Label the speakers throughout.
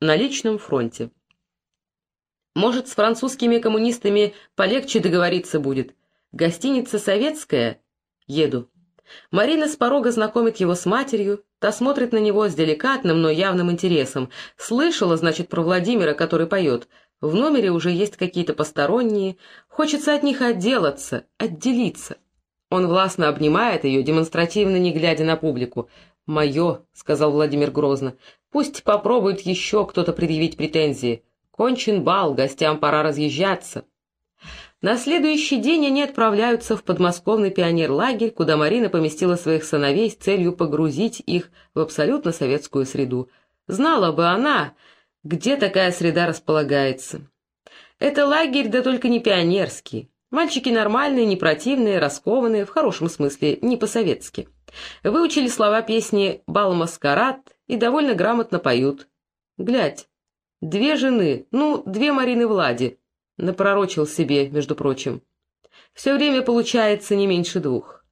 Speaker 1: на личном фронте. Может, с французскими коммунистами полегче договориться будет. Гостиница «Советская»? Еду. Марина с порога знакомит его с матерью, та смотрит на него с деликатным, но явным интересом. Слышала, значит, про Владимира, который поет. В номере уже есть какие-то посторонние. Хочется от них отделаться, отделиться. Он властно обнимает ее, демонстративно не глядя на публику. «Мое», — сказал Владимир грозно, — «пусть попробует еще кто-то предъявить претензии. Кончен бал, гостям пора разъезжаться». На следующий день они отправляются в подмосковный пионерлагерь, куда Марина поместила своих сыновей с целью погрузить их в абсолютно советскую среду. Знала бы она, где такая среда располагается. Это лагерь, да только не пионерский. Мальчики нормальные, не противные, раскованные, в хорошем смысле, не по-советски. Выучили слова песни «Бал-маскарад» и довольно грамотно поют. Глядь, две жены, ну, две Марины Влади, напророчил себе, между прочим. Все время получается не меньше двух.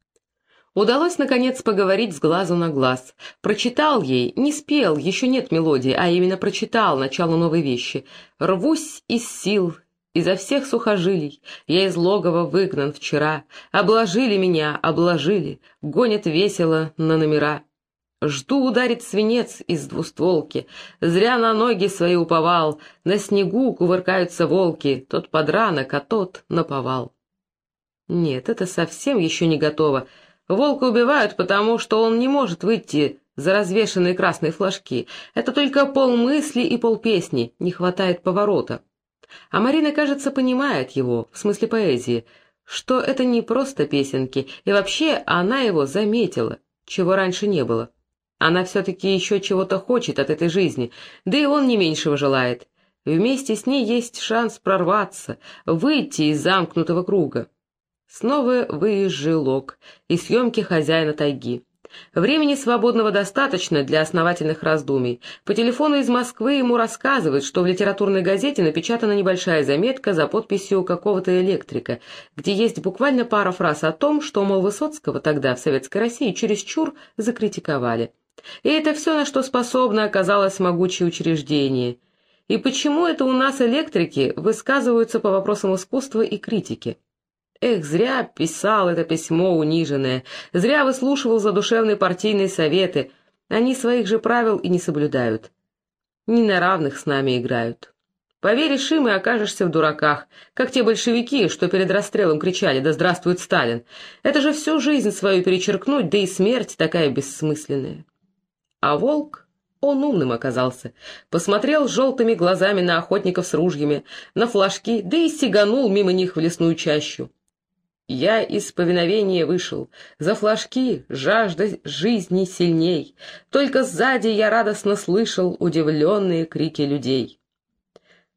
Speaker 1: Удалось, наконец, поговорить с глазу на глаз. Прочитал ей, не спел, еще нет мелодии, а именно прочитал начало новой вещи. «Рвусь из сил, изо всех сухожилий, я из логова выгнан вчера. Обложили меня, обложили, гонят весело на номера». Жду ударить свинец из двустволки. Зря на ноги свои уповал. На снегу кувыркаются волки. Тот подранок, а тот наповал. Нет, это совсем еще не готово. Волка убивают, потому что он не может выйти за развешанные красные флажки. Это только полмысли и полпесни, не хватает поворота. А Марина, кажется, понимает его, в смысле поэзии, что это не просто песенки, и вообще она его заметила, чего раньше не было. Она все-таки еще чего-то хочет от этой жизни, да и он не меньшего желает. Вместе с ней есть шанс прорваться, выйти из замкнутого круга. Снова выезжелок и съемки хозяина тайги. Времени свободного достаточно для основательных раздумий. По телефону из Москвы ему рассказывают, что в литературной газете напечатана небольшая заметка за подписью какого-то электрика, где есть буквально пара фраз о том, что, мол, Высоцкого тогда в Советской России чересчур закритиковали. И это все, на что способно оказалось могучее учреждение. И почему это у нас электрики высказываются по вопросам искусства и критики? Эх, зря писал это письмо униженное, зря выслушивал задушевные партийные советы. Они своих же правил и не соблюдают. Не на равных с нами играют. Поверишь им и окажешься в дураках, как те большевики, что перед расстрелом кричали «Да здравствует Сталин!». Это же всю жизнь свою перечеркнуть, да и смерть такая бессмысленная. А волк, он умным оказался, посмотрел желтыми глазами на охотников с ружьями, на флажки, да и сиганул мимо них в лесную чащу. Я из повиновения вышел, за флажки жажда жизни сильней, только сзади я радостно слышал удивленные крики людей.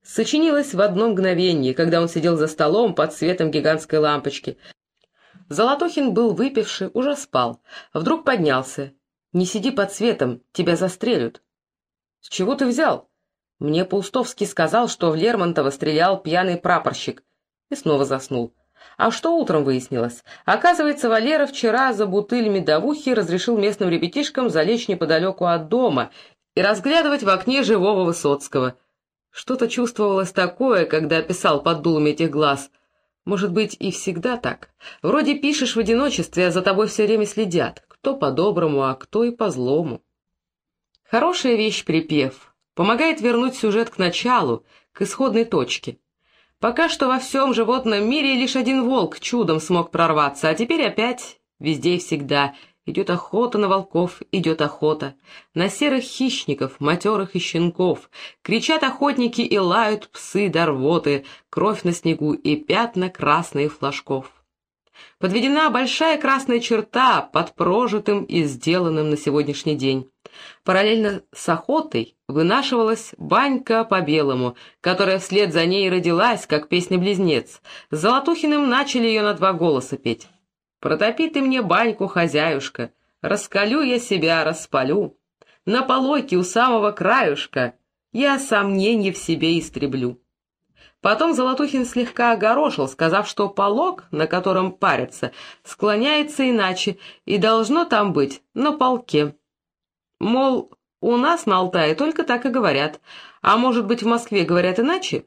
Speaker 1: Сочинилось в одно мгновение, когда он сидел за столом под светом гигантской лампочки. Золотухин был выпивший, уже спал, вдруг поднялся не сиди под светом, тебя застрелят. С чего ты взял? Мне Паустовский сказал, что в Лермонтова стрелял пьяный прапорщик. И снова заснул. А что утром выяснилось? Оказывается, Валера вчера за бутыль медовухи разрешил местным ребятишкам залечь неподалеку от дома и разглядывать в окне живого Высоцкого. Что-то чувствовалось такое, когда писал под дулами этих глаз. Может быть, и всегда так. Вроде пишешь в одиночестве, а за тобой все время следят кто по-доброму, а кто и по-злому. Хорошая вещь припев. Помогает вернуть сюжет к началу, к исходной точке. Пока что во всем животном мире лишь один волк чудом смог прорваться, а теперь опять, везде и всегда, идет охота на волков, идет охота. На серых хищников, матерых и щенков. Кричат охотники и лают псы до рвоты, кровь на снегу и пятна красные флажков. Подведена большая красная черта под прожитым и сделанным на сегодняшний день. Параллельно с охотой вынашивалась банька по-белому, которая вслед за ней родилась, как песня-близнец. С Золотухиным начали ее на два голоса петь. «Протопи ты мне баньку, хозяюшка, раскалю я себя, распалю. На полойке у самого краюшка я сомнений в себе истреблю». Потом Золотухин слегка огорошил, сказав, что полог, на котором парятся, склоняется иначе и должно там быть на полке. Мол, У нас на Алтае только так и говорят. А может быть, в Москве говорят иначе?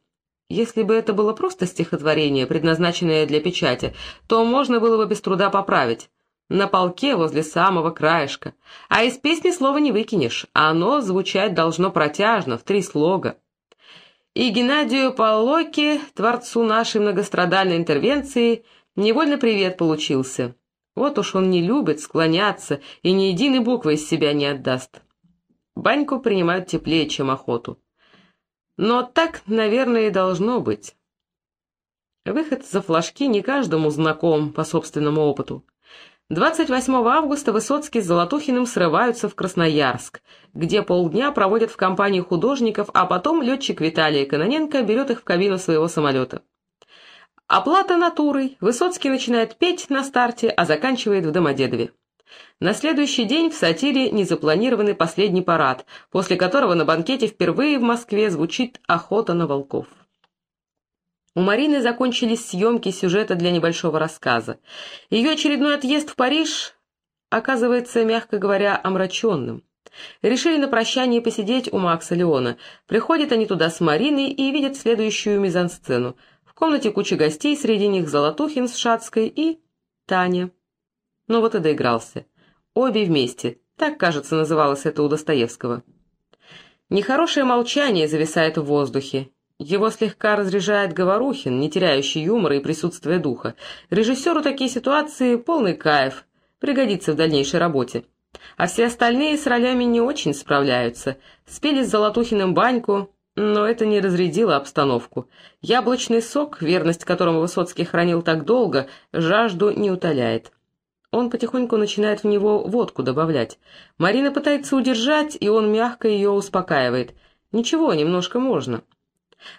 Speaker 1: Если бы это было просто стихотворение, предназначенное для печати, то можно было бы без труда поправить. На полке возле самого краешка. А из песни слова не выкинешь. Оно звучать должно протяжно, в три слога. И Геннадию Полоке, творцу нашей многострадальной интервенции, невольно привет получился. Вот уж он не любит склоняться и ни единой буквы из себя не отдаст. Баньку принимают теплее, чем охоту. Но так, наверное, и должно быть. Выход за флажки не каждому знаком по собственному опыту. 28 августа Высоцкий с Золотухиным срываются в Красноярск, где полдня проводят в компании художников, а потом летчик Виталий Кононенко берет их в кабину своего самолета. Оплата натурой. Высоцкий начинает петь на старте, а заканчивает в Домодедове. На следующий день в сатире незапланированный последний парад, после которого на банкете впервые в Москве звучит «Охота на волков». У Марины закончились съемки сюжета для небольшого рассказа. Ее очередной отъезд в Париж оказывается, мягко говоря, омраченным. Решили на прощание посидеть у Макса Леона. Приходят они туда с Мариной и видят следующую мизансцену. В комнате куча гостей, среди них Золотухин с Шацкой и Таня. Ну вот и доигрался. Обе вместе. Так, кажется, называлось это у Достоевского. Нехорошее молчание зависает в воздухе. Его слегка разряжает Говорухин, не теряющий юмора и присутствия духа. Режиссеру такие ситуации полный кайф, пригодится в дальнейшей работе. А все остальные с ролями не очень справляются. Спели с Золотухиным баньку, но это не разрядило обстановку. Яблочный сок, верность которому Высоцкий хранил так долго, жажду не утоляет. Он потихоньку начинает в него водку добавлять. Марина пытается удержать, и он мягко ее успокаивает. Ничего, немножко можно.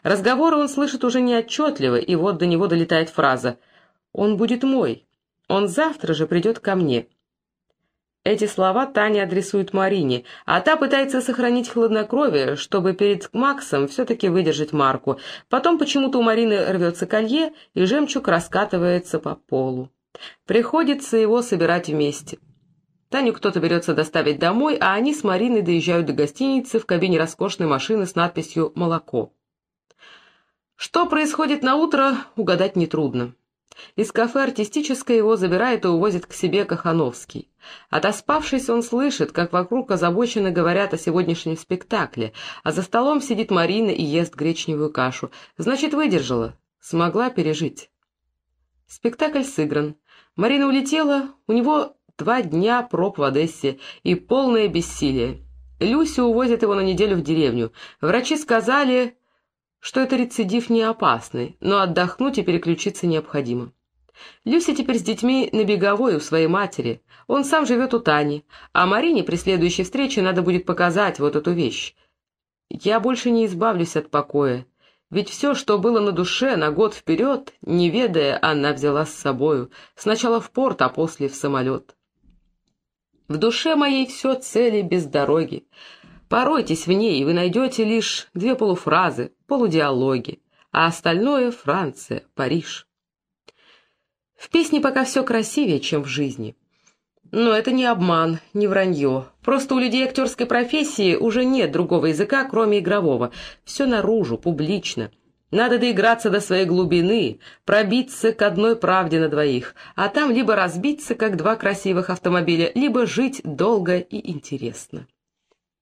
Speaker 1: Разговоры он слышит уже неотчетливо, и вот до него долетает фраза «Он будет мой. Он завтра же придет ко мне». Эти слова Таня адресует Марине, а та пытается сохранить хладнокровие, чтобы перед Максом все-таки выдержать марку. Потом почему-то у Марины рвется колье, и жемчуг раскатывается по полу. Приходится его собирать вместе. Таню кто-то берется доставить домой, а они с Мариной доезжают до гостиницы в кабине роскошной машины с надписью «Молоко». Что происходит на утро, угадать нетрудно. Из кафе артистическое его забирает и увозит к себе Кахановский. Отоспавшись, он слышит, как вокруг озабоченно говорят о сегодняшнем спектакле, а за столом сидит Марина и ест гречневую кашу. Значит, выдержала, смогла пережить. Спектакль сыгран. Марина улетела, у него два дня проб в Одессе и полное бессилие. Люсю увозят его на неделю в деревню. Врачи сказали, что это рецидив не опасный, но отдохнуть и переключиться необходимо. Люся теперь с детьми на беговой у своей матери. Он сам живет у Тани, а Марине при следующей встрече надо будет показать вот эту вещь. Я больше не избавлюсь от покоя. Ведь все, что было на душе на год вперед, не ведая, она взяла с собою, сначала в порт, а после в самолет. В душе моей все цели без дороги. Поройтесь в ней, и вы найдете лишь две полуфразы, полудиалоги, а остальное — Франция, Париж. В песне пока все красивее, чем в жизни. Но это не обман, не вранье. Просто у людей актерской профессии уже нет другого языка, кроме игрового. Все наружу, публично. Надо доиграться до своей глубины, пробиться к одной правде на двоих, а там либо разбиться, как два красивых автомобиля, либо жить долго и интересно.